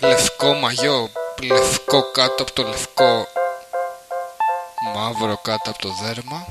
Λευκό μαγιό Λευκό κάτω από το λευκό Μαύρο κάτω από το δέρμα